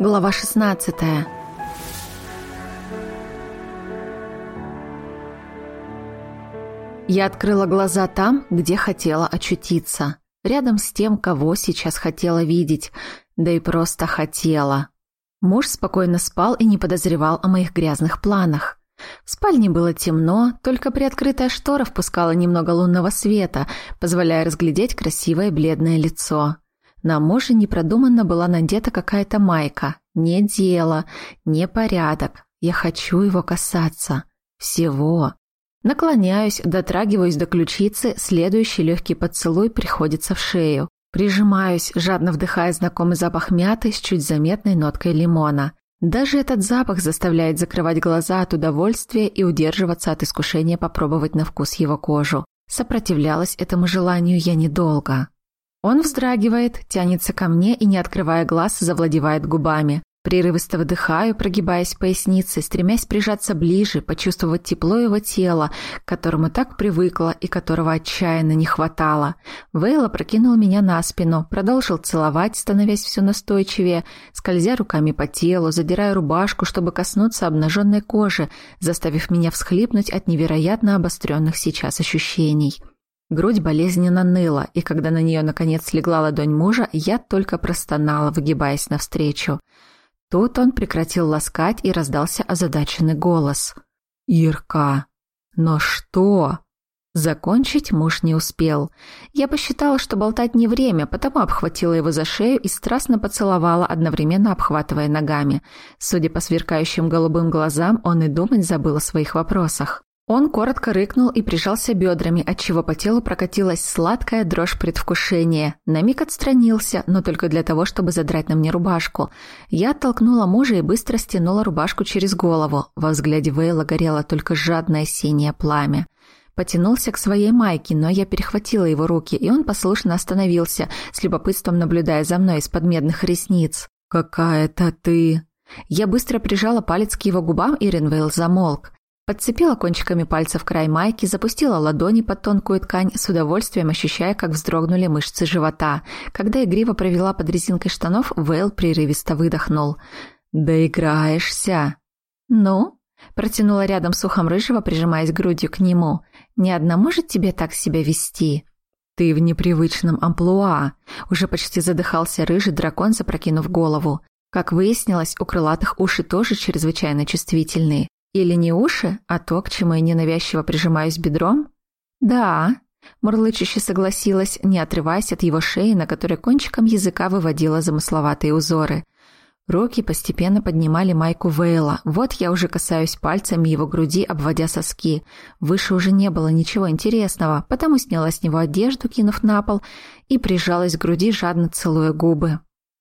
Глава 16 Я открыла глаза там, где хотела очутиться. Рядом с тем, кого сейчас хотела видеть. Да и просто хотела. Муж спокойно спал и не подозревал о моих грязных планах. В спальне было темно, только приоткрытая штора впускала немного лунного света, позволяя разглядеть красивое бледное лицо. На муже непродуманно была надета какая-то майка. Не дело, не порядок. Я хочу его касаться. Всего. Наклоняюсь, дотрагиваюсь до ключицы, следующий легкий поцелуй приходится в шею. Прижимаюсь, жадно вдыхая знакомый запах мяты с чуть заметной ноткой лимона. Даже этот запах заставляет закрывать глаза от удовольствия и удерживаться от искушения попробовать на вкус его кожу. Сопротивлялась этому желанию я недолго. Он вздрагивает, тянется ко мне и, не открывая глаз, завладевает губами. Прерывисто выдыхаю, прогибаясь поясницей, стремясь прижаться ближе, почувствовать тепло его тела, к которому так привыкла и которого отчаянно не хватало. Вейла прокинул меня на спину, продолжил целовать, становясь все настойчивее, скользя руками по телу, задирая рубашку, чтобы коснуться обнаженной кожи, заставив меня всхлипнуть от невероятно обостренных сейчас ощущений. Грудь болезненно ныла, и когда на нее наконец легла ладонь мужа, я только простонала, выгибаясь навстречу. Тут он прекратил ласкать и раздался озадаченный голос. «Ирка! Но что?» Закончить муж не успел. Я посчитала, что болтать не время, потому обхватила его за шею и страстно поцеловала, одновременно обхватывая ногами. Судя по сверкающим голубым глазам, он и думать забыл о своих вопросах. Он коротко рыкнул и прижался бедрами, отчего по телу прокатилась сладкая дрожь предвкушения. На миг отстранился, но только для того, чтобы задрать на мне рубашку. Я оттолкнула мужа и быстро стянула рубашку через голову. Во взгляде Вейла горело только жадное синее пламя. Потянулся к своей майке, но я перехватила его руки, и он послушно остановился, с любопытством наблюдая за мной из-под медных ресниц. «Какая-то ты...» Я быстро прижала палец к его губам, и Ренвейл замолк. Подцепила кончиками пальцев край майки, запустила ладони под тонкую ткань, с удовольствием ощущая, как вздрогнули мышцы живота. Когда игриво провела под резинкой штанов, Вейл прерывисто выдохнул. «Доиграешься!» «Ну?» – протянула рядом с ухом рыжего, прижимаясь грудью к нему. «Не одна может тебе так себя вести?» «Ты в непривычном амплуа!» Уже почти задыхался рыжий дракон, запрокинув голову. Как выяснилось, у крылатых уши тоже чрезвычайно чувствительные. Или не уши, а то, к чему я ненавязчиво прижимаюсь бедром? Да, мурлычуще согласилась, не отрываясь от его шеи, на которой кончиком языка выводила замысловатые узоры. Руки постепенно поднимали майку Вейла. Вот я уже касаюсь пальцами его груди, обводя соски. Выше уже не было ничего интересного, потому сняла с него одежду, кинув на пол, и прижалась к груди, жадно целуя губы.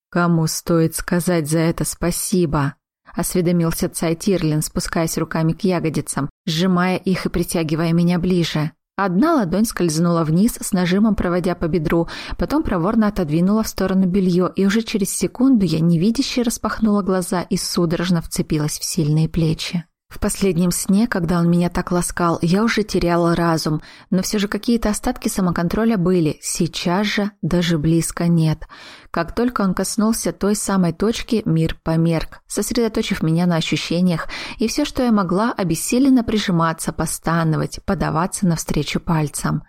«Кому стоит сказать за это спасибо?» — осведомился Цай Тирлин, спускаясь руками к ягодицам, сжимая их и притягивая меня ближе. Одна ладонь скользнула вниз, с нажимом проводя по бедру, потом проворно отодвинула в сторону белье, и уже через секунду я невидяще распахнула глаза и судорожно вцепилась в сильные плечи. В последнем сне, когда он меня так ласкал, я уже теряла разум, но все же какие-то остатки самоконтроля были. Сейчас же даже близко нет. Как только он коснулся той самой точки, мир померк, сосредоточив меня на ощущениях, и все, что я могла, обессиленно прижиматься, постановать, подаваться навстречу пальцам.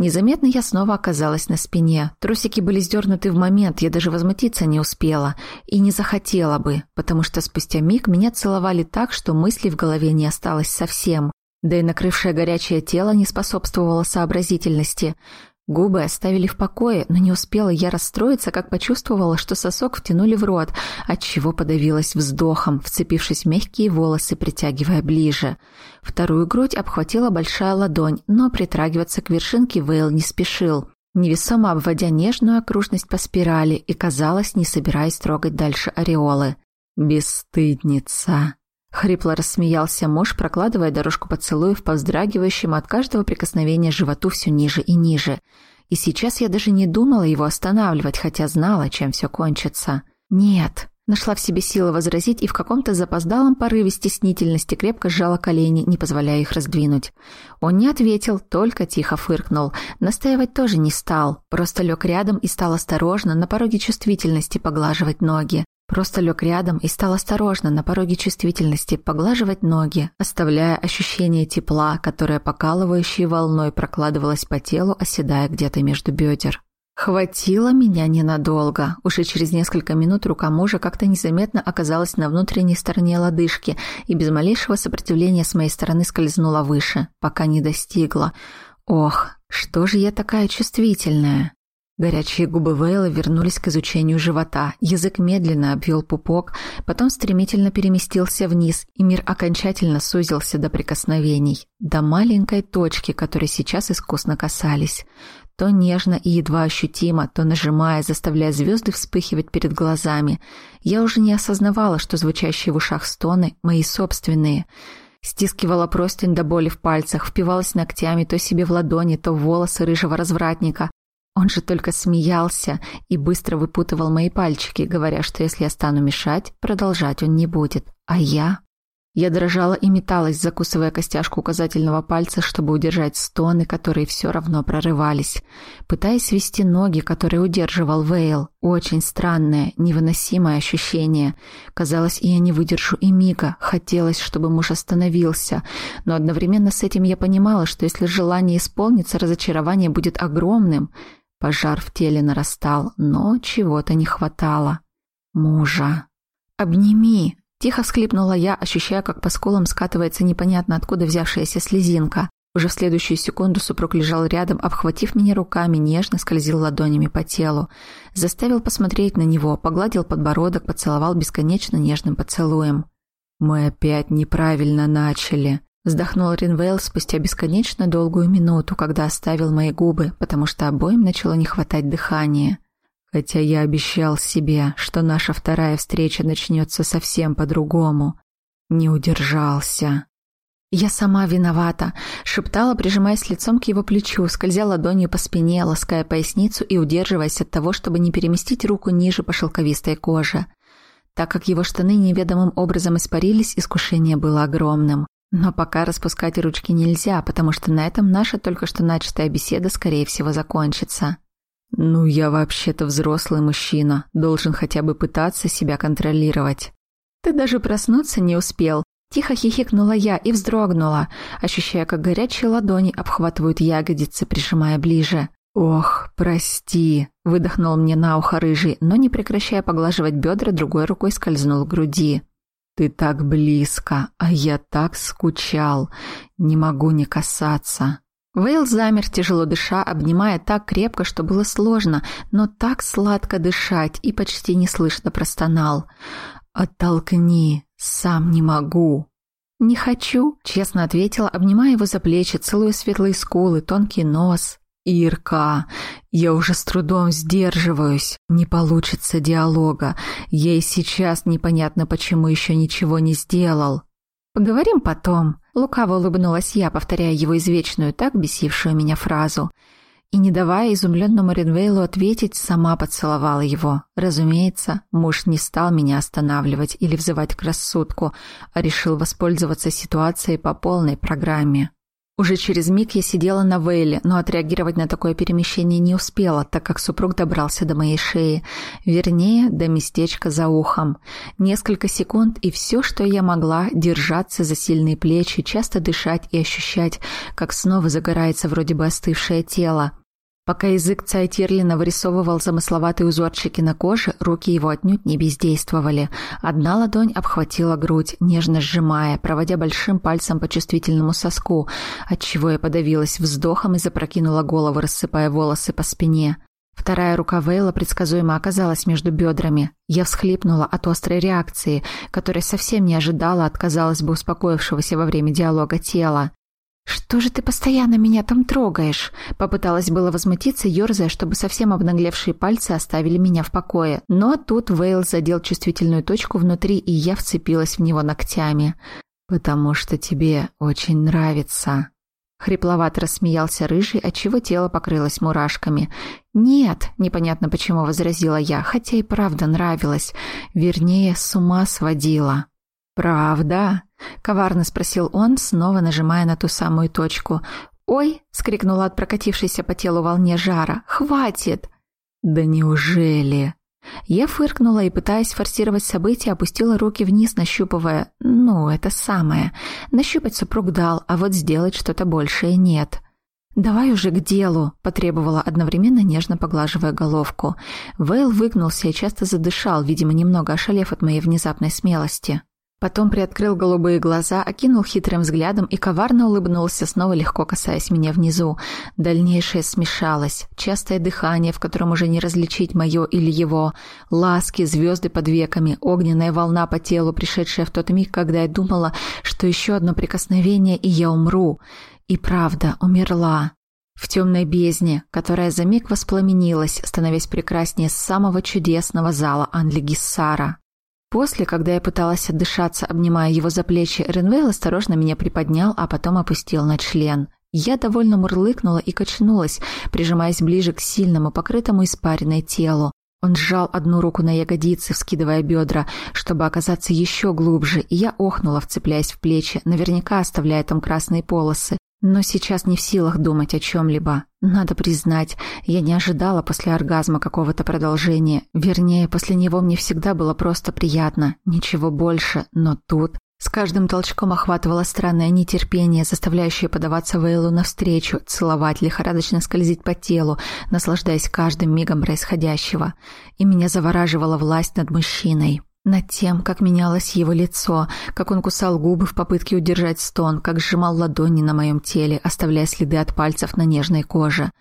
Незаметно я снова оказалась на спине. Трусики были сдернуты в момент, я даже возмутиться не успела. И не захотела бы, потому что спустя миг меня целовали так, что мыслей в голове не осталось совсем. Да и накрывшее горячее тело не способствовало сообразительности. Губы оставили в покое, но не успела я расстроиться, как почувствовала, что сосок втянули в рот, отчего подавилась вздохом, вцепившись в мягкие волосы, притягивая ближе. Вторую грудь обхватила большая ладонь, но притрагиваться к вершинке Вейл не спешил, невесомо обводя нежную окружность по спирали и, казалось, не собираясь трогать дальше ореолы. «Бесстыдница!» Хрипло рассмеялся муж, прокладывая дорожку поцелуев по вздрагивающему от каждого прикосновения животу все ниже и ниже. И сейчас я даже не думала его останавливать, хотя знала, чем все кончится. «Нет», Нашла в себе силы возразить и в каком-то запоздалом порыве стеснительности крепко сжала колени, не позволяя их раздвинуть. Он не ответил, только тихо фыркнул. Настаивать тоже не стал, просто лег рядом и стал осторожно на пороге чувствительности поглаживать ноги. Просто лег рядом и стал осторожно на пороге чувствительности поглаживать ноги, оставляя ощущение тепла, которое покалывающей волной прокладывалось по телу, оседая где-то между бедер. Хватило меня ненадолго. Уже через несколько минут рука мужа как-то незаметно оказалась на внутренней стороне лодыжки и без малейшего сопротивления с моей стороны скользнула выше, пока не достигла. Ох, что же я такая чувствительная? Горячие губы Вейла вернулись к изучению живота. Язык медленно обвел пупок, потом стремительно переместился вниз, и мир окончательно сузился до прикосновений, до маленькой точки, которой сейчас искусно касались. То нежно и едва ощутимо, то нажимая, заставляя звезды вспыхивать перед глазами. Я уже не осознавала, что звучащие в ушах стоны – мои собственные – Стискивала простынь до боли в пальцах, впивалась ногтями то себе в ладони, то в волосы рыжего развратника. Он же только смеялся и быстро выпутывал мои пальчики, говоря, что если я стану мешать, продолжать он не будет. А я... Я дрожала и металась, закусывая костяшку указательного пальца, чтобы удержать стоны, которые все равно прорывались. Пытаясь вести ноги, которые удерживал Вейл. Очень странное, невыносимое ощущение. Казалось, я не выдержу и мига. Хотелось, чтобы муж остановился. Но одновременно с этим я понимала, что если желание исполнится, разочарование будет огромным. Пожар в теле нарастал, но чего-то не хватало. Мужа. «Обними!» Тихо всхлипнула я, ощущая, как по скулам скатывается непонятно откуда взявшаяся слезинка. Уже в следующую секунду супруг лежал рядом, обхватив меня руками, нежно скользил ладонями по телу. Заставил посмотреть на него, погладил подбородок, поцеловал бесконечно нежным поцелуем. «Мы опять неправильно начали», — вздохнул Ринвейл спустя бесконечно долгую минуту, когда оставил мои губы, потому что обоим начало не хватать дыхания. Хотя я обещал себе, что наша вторая встреча начнется совсем по-другому. Не удержался. «Я сама виновата», — шептала, прижимаясь лицом к его плечу, скользя ладонью по спине, лаская поясницу и удерживаясь от того, чтобы не переместить руку ниже по шелковистой коже. Так как его штаны неведомым образом испарились, искушение было огромным. Но пока распускать ручки нельзя, потому что на этом наша только что начатая беседа, скорее всего, закончится. «Ну, я вообще-то взрослый мужчина, должен хотя бы пытаться себя контролировать». «Ты даже проснуться не успел», Тихо хихикнула я и вздрогнула, ощущая, как горячие ладони обхватывают ягодицы, прижимая ближе. «Ох, прости», — выдохнул мне на ухо рыжий, но, не прекращая поглаживать бедра, другой рукой скользнул к груди. «Ты так близко, а я так скучал. Не могу не касаться». Вейл замер, тяжело дыша, обнимая так крепко, что было сложно, но так сладко дышать и почти неслышно простонал. «Оттолкни, сам не могу». «Не хочу», — честно ответила, обнимая его за плечи, целуя светлые скулы, тонкий нос. «Ирка, я уже с трудом сдерживаюсь. Не получится диалога. Ей сейчас непонятно, почему еще ничего не сделал». «Поговорим потом», — лукаво улыбнулась я, повторяя его извечную, так бесившую меня фразу. И, не давая изумленному Ренвейлу ответить, сама поцеловала его. Разумеется, муж не стал меня останавливать или взывать к рассудку, а решил воспользоваться ситуацией по полной программе. Уже через миг я сидела на Вейле, но отреагировать на такое перемещение не успела, так как супруг добрался до моей шеи, вернее, до местечка за ухом. Несколько секунд, и все, что я могла, держаться за сильные плечи, часто дышать и ощущать, как снова загорается вроде бы остывшее тело. Пока язык Цайтирлина вырисовывал замысловатые узорчики на коже, руки его отнюдь не бездействовали. Одна ладонь обхватила грудь, нежно сжимая, проводя большим пальцем по чувствительному соску, отчего я подавилась вздохом и запрокинула голову, рассыпая волосы по спине. Вторая рука Вейла предсказуемо оказалась между бедрами. Я всхлипнула от острой реакции, которой совсем не ожидала от, казалось бы, успокоившегося во время диалога тела. «Что же ты постоянно меня там трогаешь?» Попыталась было возмутиться, ерзая, чтобы совсем обнаглевшие пальцы оставили меня в покое. Но тут Вейл задел чувствительную точку внутри, и я вцепилась в него ногтями. «Потому что тебе очень нравится». Хрипловато рассмеялся рыжий, отчего тело покрылось мурашками. «Нет», — непонятно почему возразила я, хотя и правда нравилось. Вернее, с ума сводила. «Правда?» — коварно спросил он, снова нажимая на ту самую точку. «Ой!» — скрикнула от прокатившейся по телу волне жара. «Хватит!» «Да неужели?» Я фыркнула и, пытаясь форсировать события, опустила руки вниз, нащупывая... Ну, это самое. Нащупать супруг дал, а вот сделать что-то большее нет. «Давай уже к делу», – потребовала одновременно, нежно поглаживая головку. Вейл выгнулся и часто задышал, видимо, немного ошалев от моей внезапной смелости. Потом приоткрыл голубые глаза, окинул хитрым взглядом и коварно улыбнулся, снова легко касаясь меня внизу. Дальнейшее смешалось. Частое дыхание, в котором уже не различить мое или его. Ласки, звезды под веками, огненная волна по телу, пришедшая в тот миг, когда я думала, что еще одно прикосновение, и я умру. И правда, умерла. В темной бездне, которая за миг воспламенилась, становясь прекраснее самого чудесного зала Анли Гиссара. После, когда я пыталась отдышаться, обнимая его за плечи, Ренвейл осторожно меня приподнял, а потом опустил на член. Я довольно мурлыкнула и качнулась, прижимаясь ближе к сильному, покрытому испаренной телу. Он сжал одну руку на ягодице, вскидывая бедра, чтобы оказаться еще глубже, и я охнула, вцепляясь в плечи, наверняка оставляя там красные полосы. Но сейчас не в силах думать о чем-либо. Надо признать, я не ожидала после оргазма какого-то продолжения. Вернее, после него мне всегда было просто приятно, ничего больше. Но тут с каждым толчком охватывало странное нетерпение, заставляющее подаваться Вейлу навстречу, целовать, лихорадочно скользить по телу, наслаждаясь каждым мигом происходящего. И меня завораживала власть над мужчиной. Над тем, как менялось его лицо, как он кусал губы в попытке удержать стон, как сжимал ладони на моем теле, оставляя следы от пальцев на нежной коже.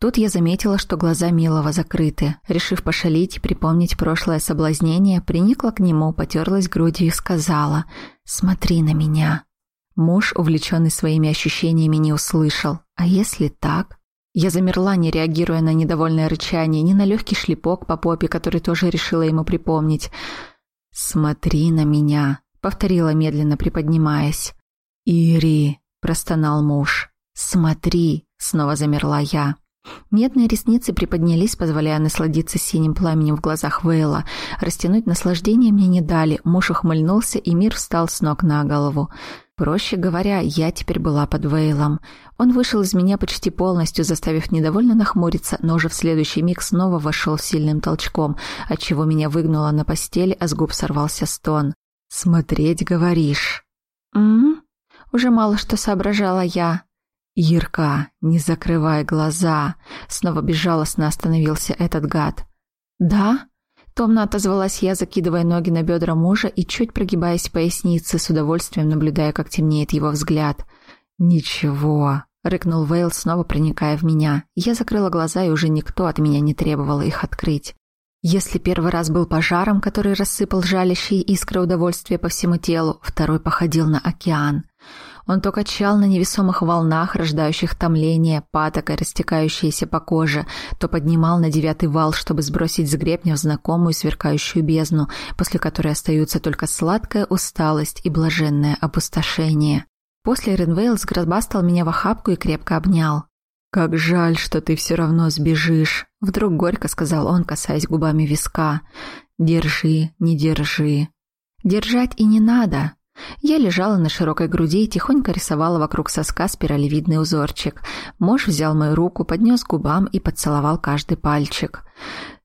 Тут я заметила, что глаза Милого закрыты. Решив пошалить и припомнить прошлое соблазнение, приникла к нему, потерлась грудью и сказала «Смотри на меня». Муж, увлеченный своими ощущениями, не услышал. «А если так?» Я замерла, не реагируя на недовольное рычание, ни на легкий шлепок по попе, который тоже решила ему припомнить. «Смотри на меня», — повторила медленно, приподнимаясь. «Ири», — простонал муж. «Смотри», — снова замерла я. Медные ресницы приподнялись, позволяя насладиться синим пламенем в глазах Вейла. Растянуть наслаждение мне не дали. Муж ухмыльнулся, и мир встал с ног на голову. Проще говоря, я теперь была под Вейлом. Он вышел из меня почти полностью, заставив недовольно нахмуриться, но уже в следующий миг снова вошел сильным толчком, отчего меня выгнуло на постели, а с губ сорвался стон. «Смотреть, говоришь?» «М-м-м?» Уже мало что соображала я. «Ирка, не закрывай глаза!» Снова безжалостно остановился этот гад. «Да?» Томно отозвалась я, закидывая ноги на бедра мужа и чуть прогибаясь в с удовольствием наблюдая, как темнеет его взгляд. «Ничего», — рыкнул Вейл, снова проникая в меня. Я закрыла глаза, и уже никто от меня не требовал их открыть. Если первый раз был пожаром, который рассыпал жалящие искры удовольствия по всему телу, второй походил на океан. Он то качал на невесомых волнах, рождающих томление, патокой, растекающейся по коже, то поднимал на девятый вал, чтобы сбросить с гребня в знакомую сверкающую бездну, после которой остаются только сладкая усталость и блаженное опустошение. После Ренвейл сгробастал меня в охапку и крепко обнял. «Как жаль, что ты все равно сбежишь», — вдруг горько сказал он, касаясь губами виска. «Держи, не держи». «Держать и не надо», я лежала на широкой груди и тихонько рисовала вокруг соска спиралевидный узорчик. Муж взял мою руку, поднес к губам и поцеловал каждый пальчик.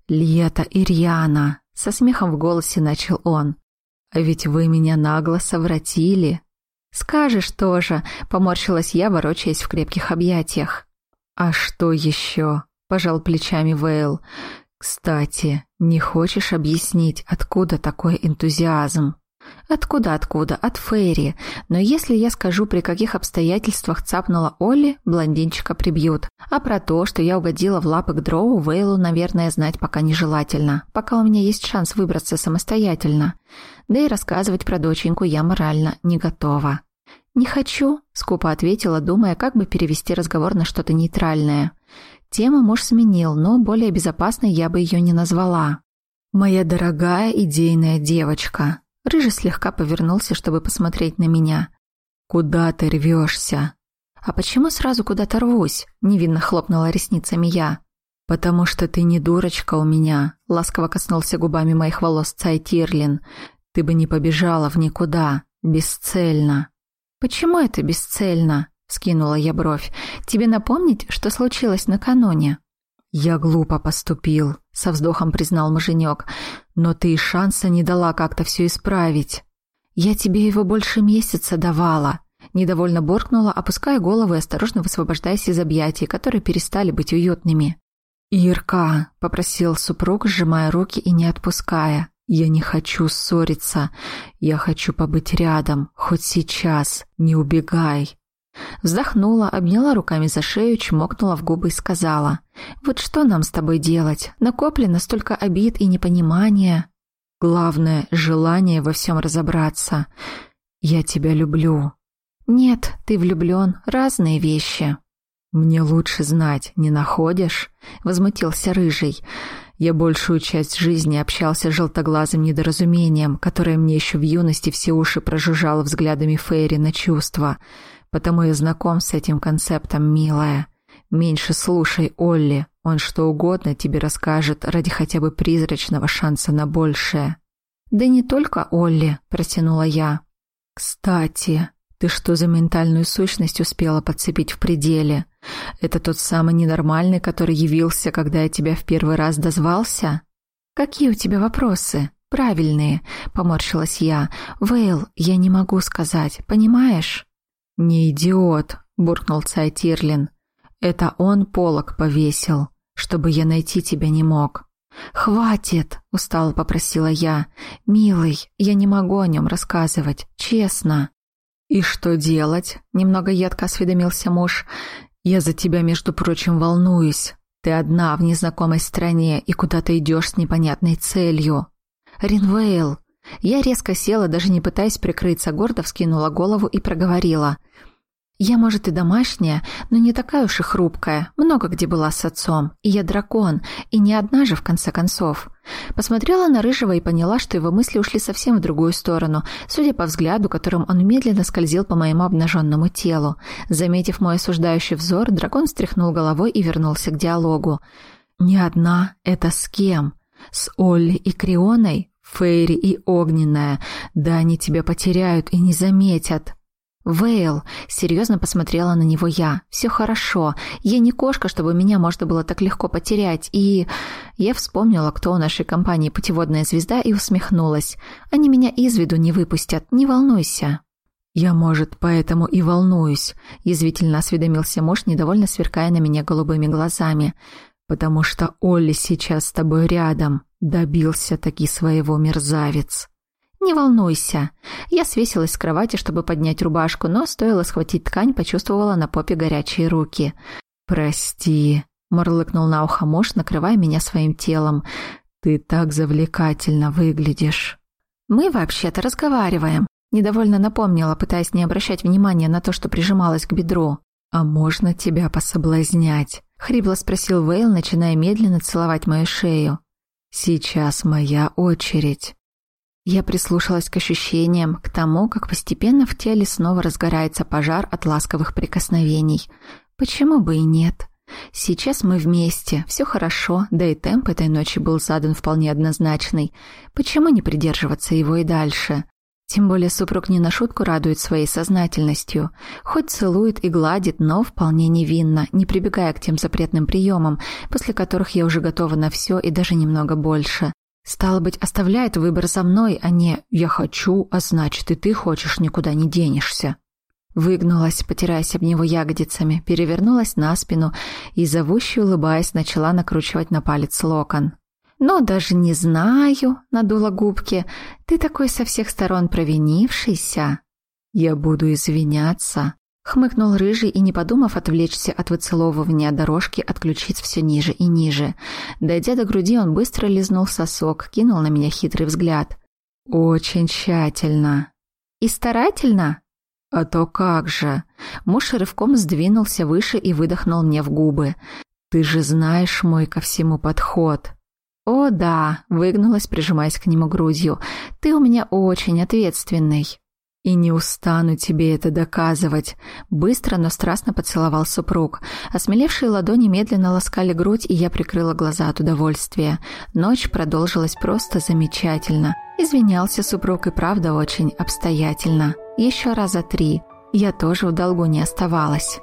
«Лето, Ирьяна!» — со смехом в голосе начал он. «А ведь вы меня нагло совратили!» «Скажешь тоже!» — поморщилась я, ворочаясь в крепких объятиях. «А что еще?» — пожал плечами Вейл. «Кстати, не хочешь объяснить, откуда такой энтузиазм?» Откуда-откуда? От Фейри. Но если я скажу, при каких обстоятельствах цапнула Олли, блондинчика прибьют. А про то, что я угодила в лапы к Дроу, Вейлу, наверное, знать пока нежелательно. Пока у меня есть шанс выбраться самостоятельно. Да и рассказывать про доченьку я морально не готова. «Не хочу», — скупо ответила, думая, как бы перевести разговор на что-то нейтральное. Тему муж сменил, но более безопасной я бы ее не назвала. «Моя дорогая идейная девочка», Рыжий слегка повернулся, чтобы посмотреть на меня. «Куда ты рвешься?» «А почему сразу куда-то рвусь?» – невинно хлопнула ресницами я. «Потому что ты не дурочка у меня», – ласково коснулся губами моих волос Цай Тирлин. «Ты бы не побежала в никуда, бесцельно». «Почему это бесцельно?» – скинула я бровь. «Тебе напомнить, что случилось накануне?» «Я глупо поступил», — со вздохом признал муженек. «Но ты и шанса не дала как-то все исправить». «Я тебе его больше месяца давала», — недовольно боркнула, опуская голову и осторожно высвобождаясь из объятий, которые перестали быть уютными. «Ирка», — попросил супруг, сжимая руки и не отпуская. «Я не хочу ссориться. Я хочу побыть рядом, хоть сейчас. Не убегай». Вздохнула, обняла руками за шею, чмокнула в губы и сказала. «Вот что нам с тобой делать? Накоплено столько обид и непонимания. Главное — желание во всем разобраться. Я тебя люблю». «Нет, ты влюблен. Разные вещи». «Мне лучше знать, не находишь?» — возмутился Рыжий. Я большую часть жизни общался с желтоглазым недоразумением, которое мне еще в юности все уши прожужжало взглядами Фейри на чувства. Потому я знаком с этим концептом, милая. Меньше слушай Олли, он что угодно тебе расскажет ради хотя бы призрачного шанса на большее. «Да не только Олли», — протянула я. «Кстати, ты что за ментальную сущность успела подцепить в пределе? Это тот самый ненормальный, который явился, когда я тебя в первый раз дозвался? Какие у тебя вопросы? Правильные, поморщилась я. Вейл, я не могу сказать, понимаешь? Не идиот, буркнул цай Тирлин. Это он полок повесил, чтобы я найти тебя не мог. «Хватит!» — устало попросила я. «Милый, я не могу о нем рассказывать, честно». «И что делать?» — немного едко осведомился муж. «Я за тебя, между прочим, волнуюсь. Ты одна в незнакомой стране и куда ты идешь с непонятной целью». «Ринвейл!» Я резко села, даже не пытаясь прикрыться, гордо вскинула голову и проговорила. Я, может, и домашняя, но не такая уж и хрупкая. Много где была с отцом. И я дракон. И не одна же, в конце концов. Посмотрела на Рыжего и поняла, что его мысли ушли совсем в другую сторону, судя по взгляду, которым он медленно скользил по моему обнаженному телу. Заметив мой осуждающий взор, дракон встряхнул головой и вернулся к диалогу. «Не одна. Это с кем? С Олли и Крионой? Фейри и Огненная. Да они тебя потеряют и не заметят». «Вейл!» — серьезно посмотрела на него я. «Все хорошо. Я не кошка, чтобы меня можно было так легко потерять. И...» Я вспомнила, кто у нашей компании путеводная звезда, и усмехнулась. «Они меня из виду не выпустят. Не волнуйся». «Я, может, поэтому и волнуюсь», — язвительно осведомился муж, недовольно сверкая на меня голубыми глазами. «Потому что Олли сейчас с тобой рядом. Добился таки своего мерзавец». «Не волнуйся». Я свесилась с кровати, чтобы поднять рубашку, но стоило схватить ткань, почувствовала на попе горячие руки. «Прости», — мурлыкнул на ухо муж, накрывая меня своим телом. «Ты так завлекательно выглядишь». «Мы вообще-то разговариваем», — недовольно напомнила, пытаясь не обращать внимания на то, что прижималась к бедру. «А можно тебя пособлазнять?» — хрипло спросил Вейл, начиная медленно целовать мою шею. «Сейчас моя очередь». Я прислушалась к ощущениям, к тому, как постепенно в теле снова разгорается пожар от ласковых прикосновений. Почему бы и нет? Сейчас мы вместе, все хорошо, да и темп этой ночи был задан вполне однозначный. Почему не придерживаться его и дальше? Тем более супруг не на шутку радует своей сознательностью. Хоть целует и гладит, но вполне невинно, не прибегая к тем запретным приемам, после которых я уже готова на все и даже немного больше. Стало быть, оставляет выбор за мной, а не «я хочу, а значит и ты хочешь, никуда не денешься». Выгнулась, потираясь об него ягодицами, перевернулась на спину и, зовуще улыбаясь, начала накручивать на палец локон. «Но даже не знаю», — надула губки, — «ты такой со всех сторон провинившийся». «Я буду извиняться», Хмыкнул рыжий и, не подумав отвлечься от выцеловывания дорожки, отключить все ниже и ниже. Дойдя до груди, он быстро лизнул сосок, кинул на меня хитрый взгляд. «Очень тщательно». «И старательно?» «А то как же!» Муж рывком сдвинулся выше и выдохнул мне в губы. «Ты же знаешь мой ко всему подход!» «О, да!» — выгнулась, прижимаясь к нему грудью. «Ты у меня очень ответственный!» «И не устану тебе это доказывать», — быстро, но страстно поцеловал супруг. Осмелевшие ладони медленно ласкали грудь, и я прикрыла глаза от удовольствия. Ночь продолжилась просто замечательно. Извинялся супруг и правда очень обстоятельно. Еще раза три. Я тоже в долгу не оставалась.